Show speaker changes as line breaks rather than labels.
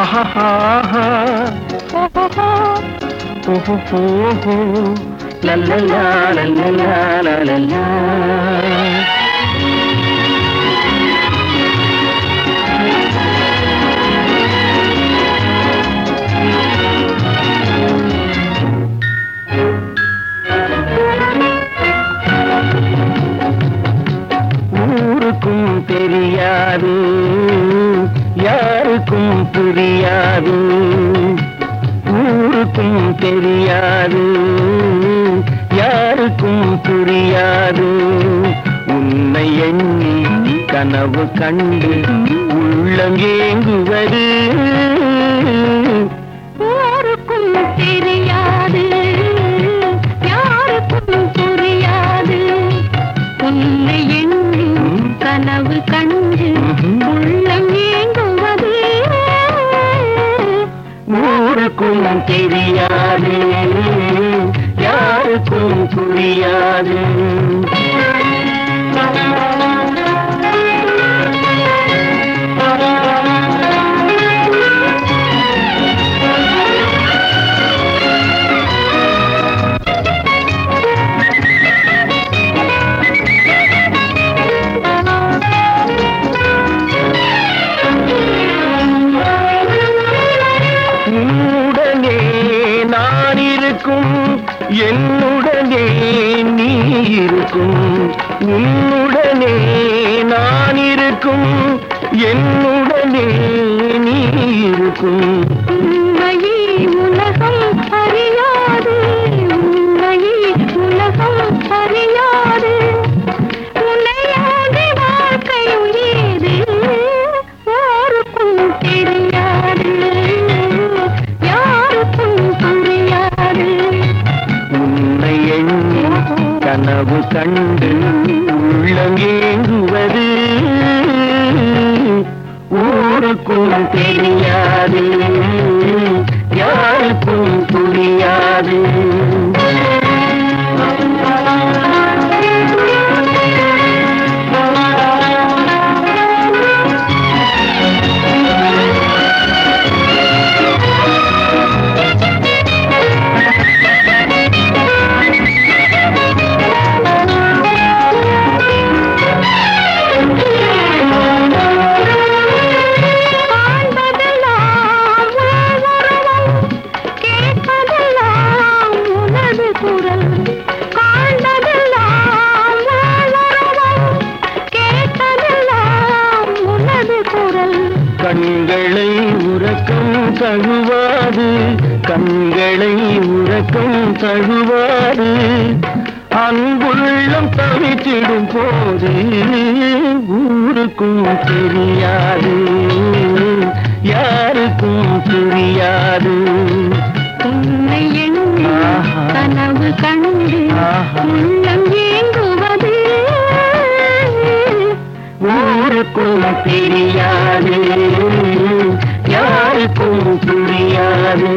ஆஹாஹாஹா. ஓஹோஹோஹோ. லல்லலா, ஊருக்கும் தெரியாது யாருக்கும் புரிய யாருக்கும் தெரியாது யாருக்கும் புரியாது. உன்னை எண்ணி கனவு கண்டு உள்ளங்கேங்குவது
யாருக்கும் தெரியாது யாருக்கும் புரியாது.
இருக்கும். என்னுடனே நீ இருக்கும். உன்னுடனே நான் இருக்கும். என்னுடனே நீ இருக்கும்.
உண்மையே
கண்டு உள்ளங்கேங்குவது ஏங்குவது ஊருக்கும் தெரியாது தழுவாது. கண்களை உறக்கம் தழுவாது. அன்புள்ளம் தவித்திடும் போது ஊருக்கும் தெரியாது. யாருக்கும் புரியாது.
உன்னை எண்ணி. கனவு கண்டு
ஆஹா.
உள்ளம் ஏங்குவது.
ஊருக்கும் தெரியாது. யாருக்கும் புரியாது.